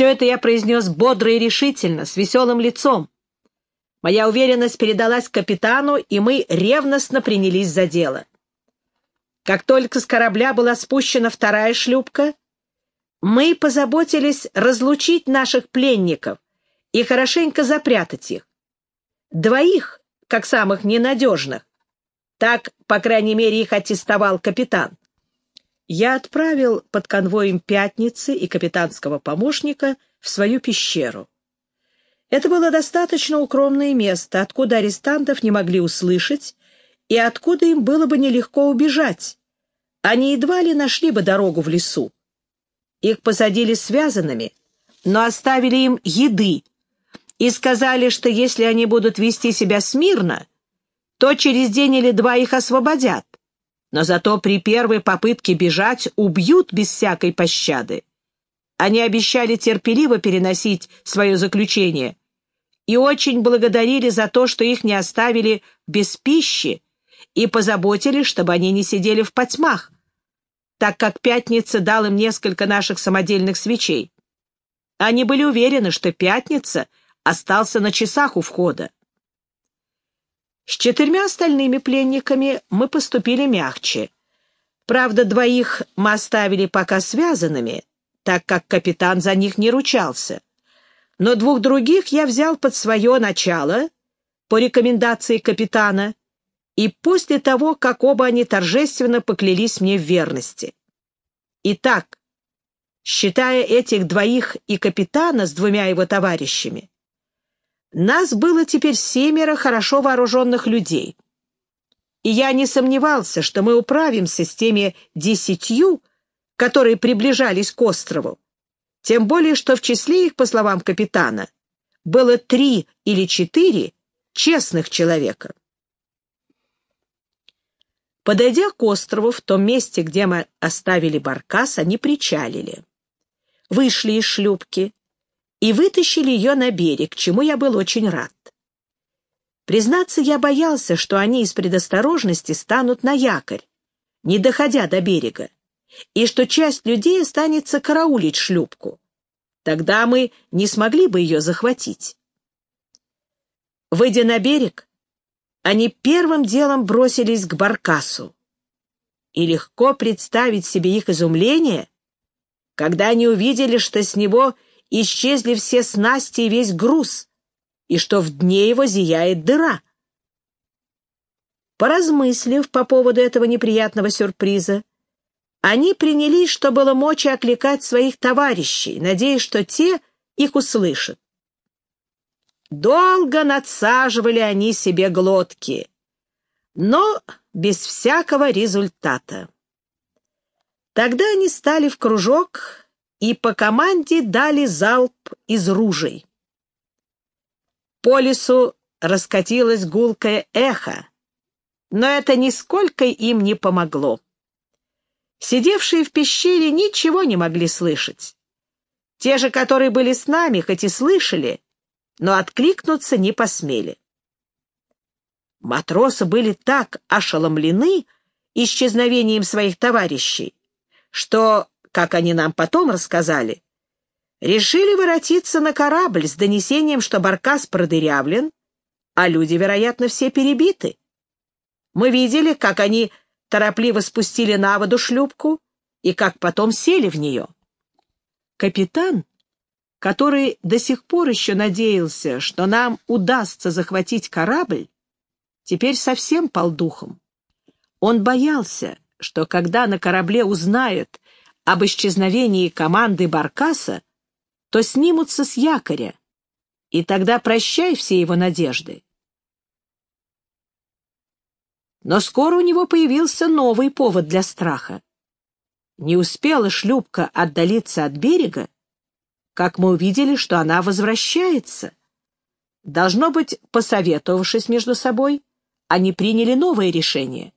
Все это я произнес бодро и решительно, с веселым лицом. Моя уверенность передалась капитану, и мы ревностно принялись за дело. Как только с корабля была спущена вторая шлюпка, мы позаботились разлучить наших пленников и хорошенько запрятать их. Двоих, как самых ненадежных. Так, по крайней мере, их аттестовал капитан. Я отправил под конвоем Пятницы и капитанского помощника в свою пещеру. Это было достаточно укромное место, откуда арестантов не могли услышать и откуда им было бы нелегко убежать. Они едва ли нашли бы дорогу в лесу. Их посадили связанными, но оставили им еды и сказали, что если они будут вести себя смирно, то через день или два их освободят, но зато при первой попытке бежать убьют без всякой пощады. Они обещали терпеливо переносить свое заключение и очень благодарили за то, что их не оставили без пищи и позаботились, чтобы они не сидели в потьмах, так как Пятница дал им несколько наших самодельных свечей. Они были уверены, что Пятница остался на часах у входа. С четырьмя остальными пленниками мы поступили мягче. Правда, двоих мы оставили пока связанными, так как капитан за них не ручался но двух других я взял под свое начало по рекомендации капитана и после того, как оба они торжественно поклялись мне в верности. Итак, считая этих двоих и капитана с двумя его товарищами, нас было теперь семеро хорошо вооруженных людей. И я не сомневался, что мы управимся с теми десятью, которые приближались к острову, тем более, что в числе их, по словам капитана, было три или четыре честных человека. Подойдя к острову, в том месте, где мы оставили баркас, они причалили. Вышли из шлюпки и вытащили ее на берег, чему я был очень рад. Признаться, я боялся, что они из предосторожности станут на якорь, не доходя до берега и что часть людей останется караулить шлюпку. Тогда мы не смогли бы ее захватить. Выйдя на берег, они первым делом бросились к баркасу. И легко представить себе их изумление, когда они увидели, что с него исчезли все снасти и весь груз, и что в дне его зияет дыра. Поразмыслив по поводу этого неприятного сюрприза, они принялись, что было мочи, окликать своих товарищей, надеясь, что те их услышат. Долго надсаживали они себе глотки, но без всякого результата. Тогда они стали в кружок и по команде дали залп из ружей. По лесу раскатилось гулкое эхо, но это нисколько им не помогло. Сидевшие в пещере ничего не могли слышать. Те же, которые были с нами, хоть и слышали, но откликнуться не посмели. Матросы были так ошеломлены исчезновением своих товарищей, что, как они нам потом рассказали, решили воротиться на корабль с донесением, что баркас продырявлен, а люди, вероятно, все перебиты. Мы видели, как они торопливо спустили на воду шлюпку и как потом сели в нее. Капитан, который до сих пор еще надеялся, что нам удастся захватить корабль, теперь совсем пал духом. Он боялся, что когда на корабле узнают об исчезновении команды Баркаса, то снимутся с якоря, и тогда прощай все его надежды. Но скоро у него появился новый повод для страха. Не успела шлюпка отдалиться от берега, как мы увидели, что она возвращается. Должно быть, посоветовавшись между собой, они приняли новое решение.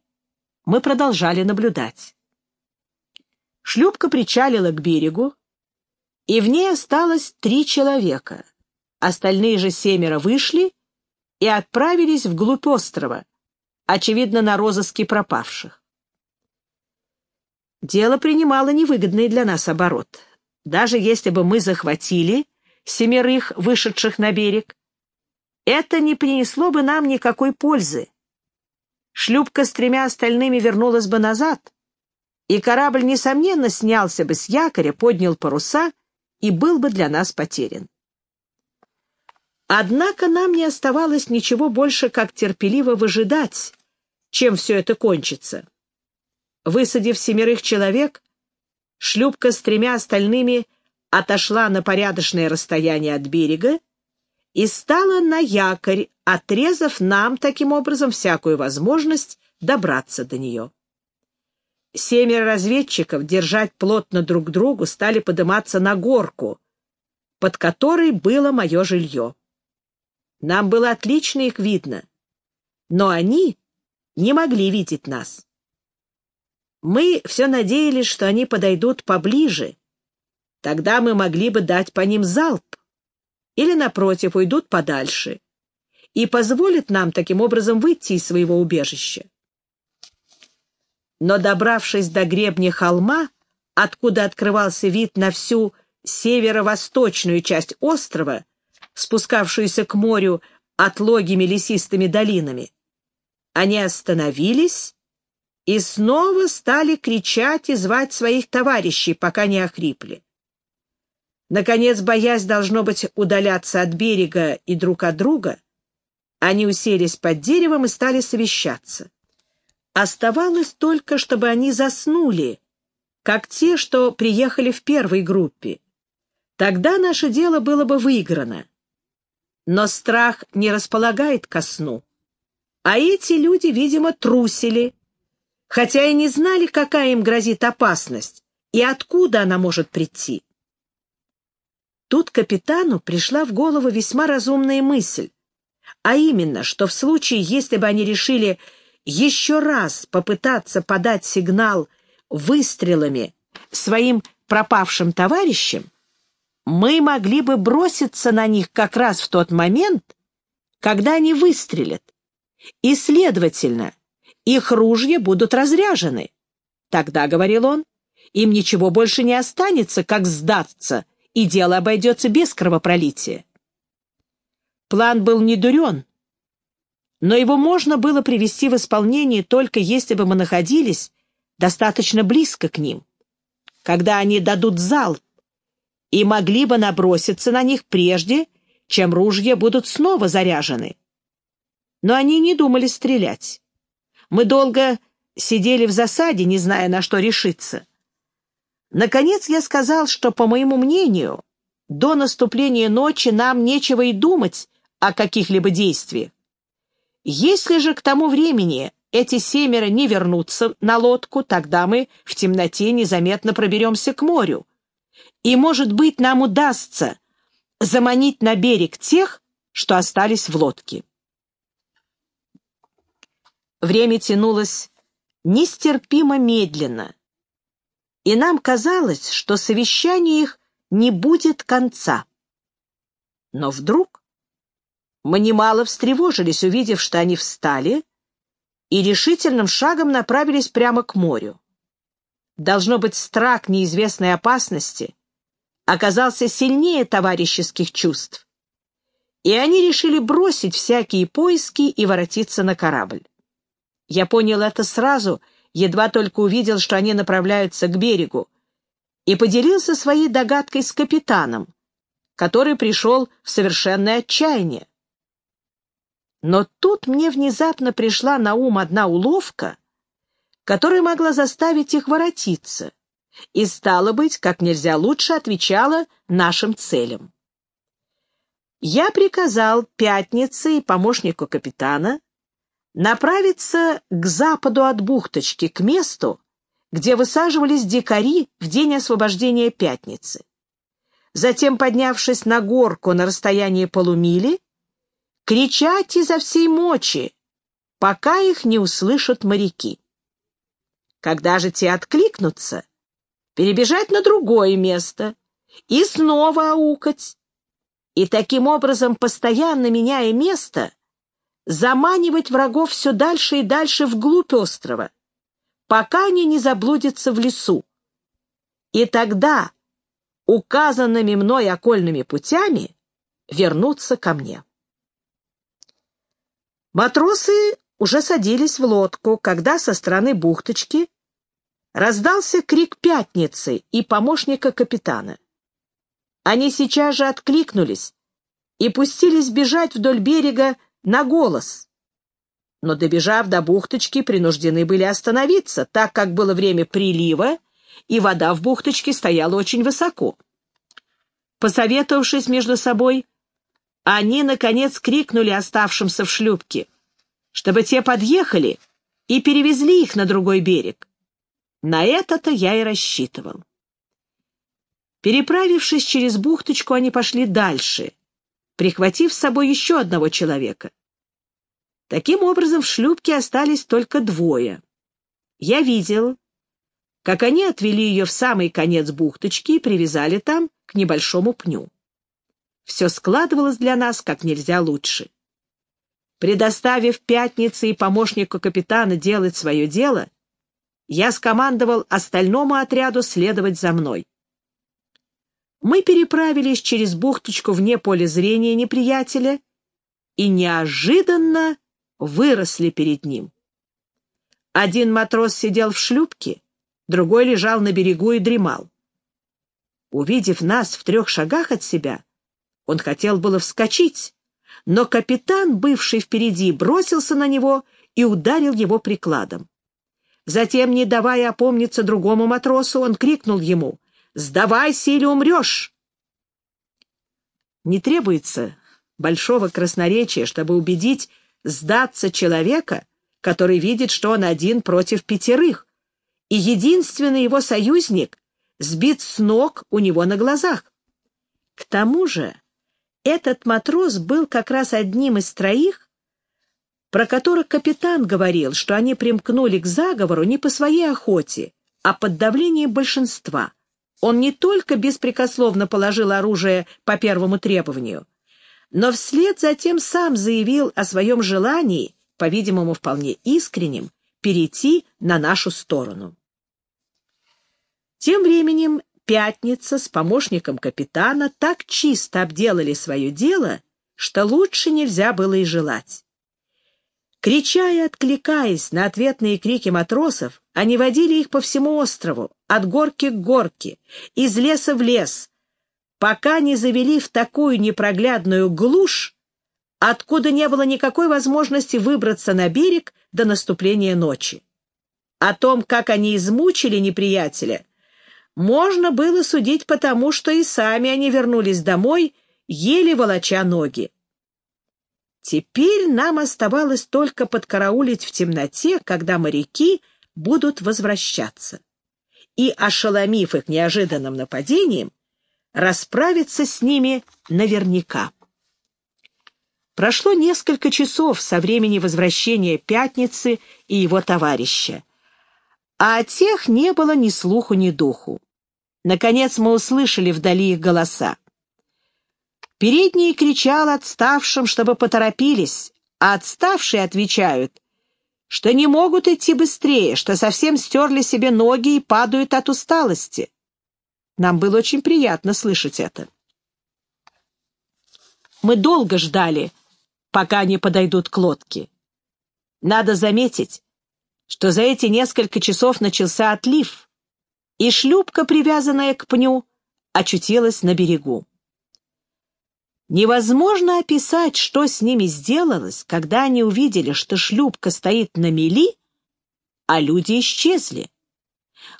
Мы продолжали наблюдать. Шлюпка причалила к берегу, и в ней осталось три человека. Остальные же семеро вышли и отправились вглубь острова, очевидно, на розыске пропавших. Дело принимало невыгодный для нас оборот. даже если бы мы захватили семерых, вышедших на берег, это не принесло бы нам никакой пользы. Шлюпка с тремя остальными вернулась бы назад, и корабль, несомненно, снялся бы с якоря, поднял паруса и был бы для нас потерян. Однако нам не оставалось ничего больше, как терпеливо выжидать, чем все это кончится. Высадив семерых человек, шлюпка с тремя остальными отошла на порядочное расстояние от берега и стала на якорь, отрезав нам таким образом всякую возможность добраться до нее. Семеро разведчиков, держать плотно друг другу, стали подниматься на горку, под которой было мое жилье. Нам было отлично их видно, но они не могли видеть нас. Мы все надеялись, что они подойдут поближе. Тогда мы могли бы дать по ним залп. Или, напротив, уйдут подальше. И позволят нам таким образом выйти из своего убежища. Но, добравшись до гребня холма, откуда открывался вид на всю северо-восточную часть острова, спускавшуюся к морю отлогими лесистыми долинами, они остановились и снова стали кричать и звать своих товарищей, пока не охрипли. Наконец, боясь, должно быть, удаляться от берега и друг от друга, они уселись под деревом и стали совещаться. Оставалось только, чтобы они заснули, как те, что приехали в первой группе. Тогда наше дело было бы выиграно. Но страх не располагает ко сну. А эти люди, видимо, трусили, хотя и не знали, какая им грозит опасность и откуда она может прийти. Тут капитану пришла в голову весьма разумная мысль, а именно, что в случае, если бы они решили еще раз попытаться подать сигнал выстрелами своим пропавшим товарищам, мы могли бы броситься на них как раз в тот момент, когда они выстрелят, и, следовательно, их ружья будут разряжены. Тогда, — говорил он, — им ничего больше не останется, как сдаться, и дело обойдется без кровопролития. План был не дурен, но его можно было привести в исполнение только если бы мы находились достаточно близко к ним, когда они дадут залп, и могли бы наброситься на них прежде, чем ружья будут снова заряжены. Но они не думали стрелять. Мы долго сидели в засаде, не зная, на что решиться. Наконец я сказал, что, по моему мнению, до наступления ночи нам нечего и думать о каких-либо действиях. Если же к тому времени эти семеро не вернутся на лодку, тогда мы в темноте незаметно проберемся к морю. И, может быть, нам удастся заманить на берег тех, что остались в лодке. Время тянулось нестерпимо медленно, и нам казалось, что совещание их не будет конца. Но вдруг мы немало встревожились, увидев, что они встали и решительным шагом направились прямо к морю. Должно быть, страх неизвестной опасности оказался сильнее товарищеских чувств, и они решили бросить всякие поиски и воротиться на корабль. Я понял это сразу, едва только увидел, что они направляются к берегу, и поделился своей догадкой с капитаном, который пришел в совершенное отчаяние. Но тут мне внезапно пришла на ум одна уловка, которая могла заставить их воротиться, и, стало быть, как нельзя лучше отвечала нашим целям. Я приказал Пятнице и помощнику капитана направиться к западу от бухточки, к месту, где высаживались дикари в день освобождения Пятницы. Затем, поднявшись на горку на расстоянии полумили, кричать изо всей мочи, пока их не услышат моряки. Когда же те откликнутся, перебежать на другое место и снова аукать, и таким образом, постоянно меняя место, заманивать врагов все дальше и дальше вглубь острова, пока они не заблудятся в лесу. И тогда, указанными мной окольными путями вернуться ко мне. Матросы уже садились в лодку, когда со стороны бухточки раздался крик пятницы и помощника капитана. Они сейчас же откликнулись и пустились бежать вдоль берега на голос. Но, добежав до бухточки, принуждены были остановиться, так как было время прилива, и вода в бухточке стояла очень высоко. Посоветовавшись между собой, они, наконец, крикнули оставшимся в шлюпке, чтобы те подъехали и перевезли их на другой берег. На это-то я и рассчитывал. Переправившись через бухточку, они пошли дальше, прихватив с собой еще одного человека. Таким образом, в шлюпке остались только двое. Я видел, как они отвели ее в самый конец бухточки и привязали там к небольшому пню. Все складывалось для нас как нельзя лучше. Предоставив пятнице и помощнику капитана делать свое дело, я скомандовал остальному отряду следовать за мной. Мы переправились через бухточку вне поля зрения неприятеля и неожиданно выросли перед ним. Один матрос сидел в шлюпке, другой лежал на берегу и дремал. Увидев нас в трех шагах от себя, он хотел было вскочить, но капитан, бывший впереди, бросился на него и ударил его прикладом. Затем, не давая опомниться другому матросу, он крикнул ему Сдавайся или умрешь!» Не требуется большого красноречия, чтобы убедить сдаться человека, который видит, что он один против пятерых, и единственный его союзник сбит с ног у него на глазах. К тому же этот матрос был как раз одним из троих, про которых капитан говорил, что они примкнули к заговору не по своей охоте, а под давлением большинства — он не только беспрекословно положил оружие по первому требованию, но вслед затем сам заявил о своем желании, по-видимому, вполне искреннем, перейти на нашу сторону. Тем временем Пятница с помощником капитана так чисто обделали свое дело, что лучше нельзя было и желать. Крича и откликаясь на ответные крики матросов, они водили их по всему острову, от горки к горке, из леса в лес, пока не завели в такую непроглядную глушь, откуда не было никакой возможности выбраться на берег до наступления ночи. О том, как они измучили неприятеля, можно было судить потому, что и сами они вернулись домой, еле волоча ноги. Теперь нам оставалось только подкараулить в темноте, когда моряки будут возвращаться. И, ошеломив их неожиданным нападением, расправиться с ними наверняка. Прошло несколько часов со времени возвращения Пятницы и его товарища, а о тех не было ни слуху, ни духу. Наконец мы услышали вдали их голоса. Передний кричал отставшим, чтобы поторопились, а отставшие отвечают, что не могут идти быстрее, что совсем стерли себе ноги и падают от усталости. Нам было очень приятно слышать это. Мы долго ждали, пока они подойдут к лодке. Надо заметить, что за эти несколько часов начался отлив, и шлюпка, привязанная к пню, очутилась на берегу. Невозможно описать, что с ними сделалось, когда они увидели, что шлюпка стоит на мели, а люди исчезли.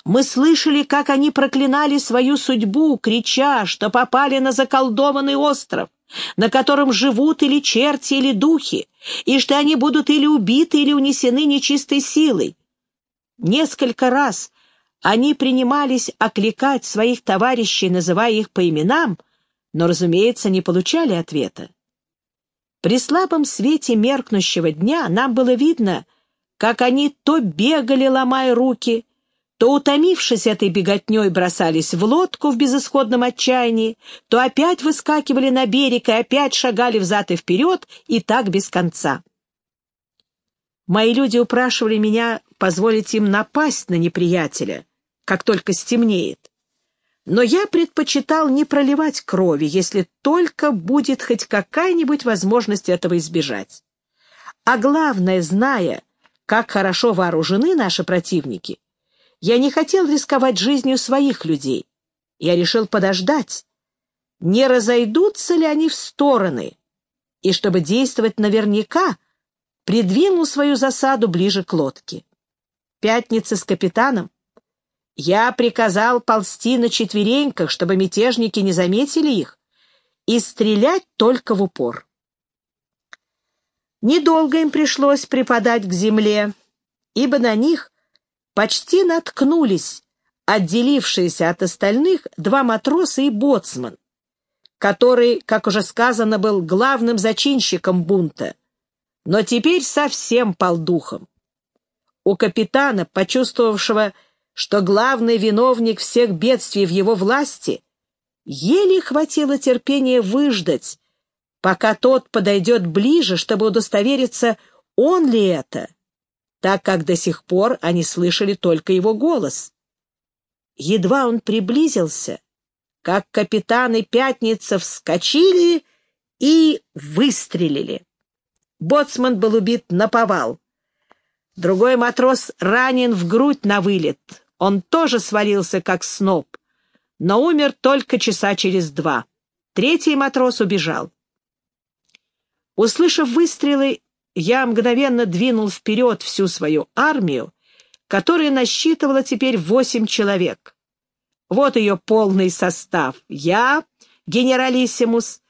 Мы слышали, как они проклинали свою судьбу, крича, что попали на заколдованный остров, на котором живут или черти, или духи, и что они будут или убиты, или унесены нечистой силой. Несколько раз они принимались окликать своих товарищей, называя их по именам, но, разумеется, не получали ответа. При слабом свете меркнущего дня нам было видно, как они то бегали, ломая руки, то, утомившись этой беготней, бросались в лодку в безысходном отчаянии, то опять выскакивали на берег и опять шагали взад и вперед, и так без конца. Мои люди упрашивали меня позволить им напасть на неприятеля, как только стемнеет. Но я предпочитал не проливать крови, если только будет хоть какая-нибудь возможность этого избежать. А главное, зная, как хорошо вооружены наши противники, я не хотел рисковать жизнью своих людей. Я решил подождать, не разойдутся ли они в стороны, и, чтобы действовать наверняка, придвинул свою засаду ближе к лодке. Пятница с капитаном я приказал ползти на четвереньках, чтобы мятежники не заметили их, и стрелять только в упор. Недолго им пришлось припадать к земле, ибо на них почти наткнулись отделившиеся от остальных два матроса и боцман, который, как уже сказано, был главным зачинщиком бунта, но теперь совсем пал духом. У капитана, почувствовавшего, что главный виновник всех бедствий в его власти, еле хватило терпения выждать, пока тот подойдет ближе, чтобы удостовериться, он ли это, так как до сих пор они слышали только его голос. Едва он приблизился, как капитаны Пятница вскочили и выстрелили. Боцман был убит на повал. Другой матрос ранен в грудь на вылет. Он тоже свалился, как сноп, но умер только часа через два. Третий матрос убежал. Услышав выстрелы, я мгновенно двинул вперед всю свою армию, которая насчитывала теперь восемь человек. Вот ее полный состав. Я, генералиссимус,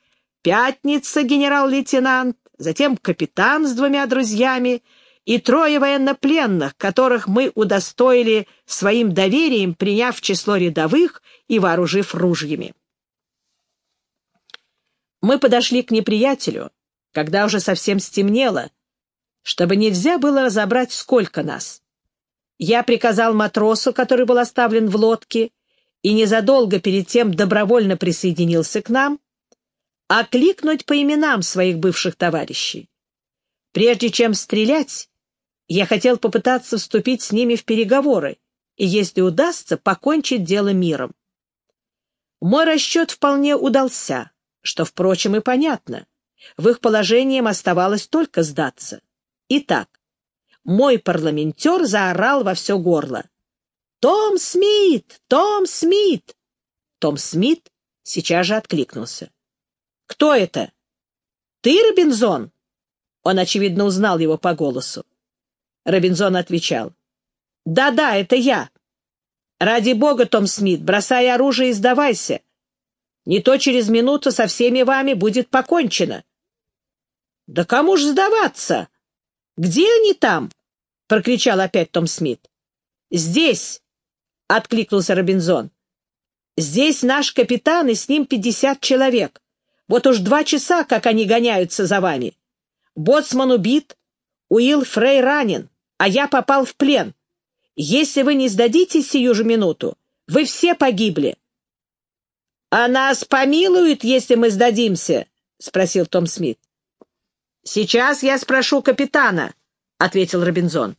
Пятница, генерал-лейтенант, затем капитан с двумя друзьями — и трое военнопленных, которых мы удостоили своим доверием, приняв число рядовых и вооружив ружьями. Мы подошли к неприятелю, когда уже совсем стемнело, чтобы нельзя было разобрать, сколько нас. Я приказал матросу, который был оставлен в лодке, и незадолго перед тем добровольно присоединился к нам, окликнуть по именам своих бывших товарищей. Прежде чем стрелять, я хотел попытаться вступить с ними в переговоры и, если удастся, покончить дело миром. Мой расчет вполне удался, что, впрочем, и понятно. В их положении им оставалось только сдаться. Итак, мой парламентер заорал во все горло. «Том Смит! Том Смит!» Том Смит сейчас же откликнулся. «Кто это?» «Ты, Робинзон?» Он, очевидно, узнал его по голосу. Робинзон отвечал. «Да-да, это я. Ради бога, Том Смит, бросай оружие и сдавайся. Не то через минуту со всеми вами будет покончено». «Да кому ж сдаваться? Где они там?» — прокричал опять Том Смит. «Здесь!» — откликнулся Робинзон. «Здесь наш капитан, и с ним пятьдесят человек. Вот уж два часа, как они гоняются за вами. Боцман убит, Уилл Фрей ранен а я попал в плен. Если вы не сдадитесь сию же минуту, вы все погибли. — А нас помилуют, если мы сдадимся? — спросил Том Смит. — Сейчас я спрошу капитана, — ответил Робинзон.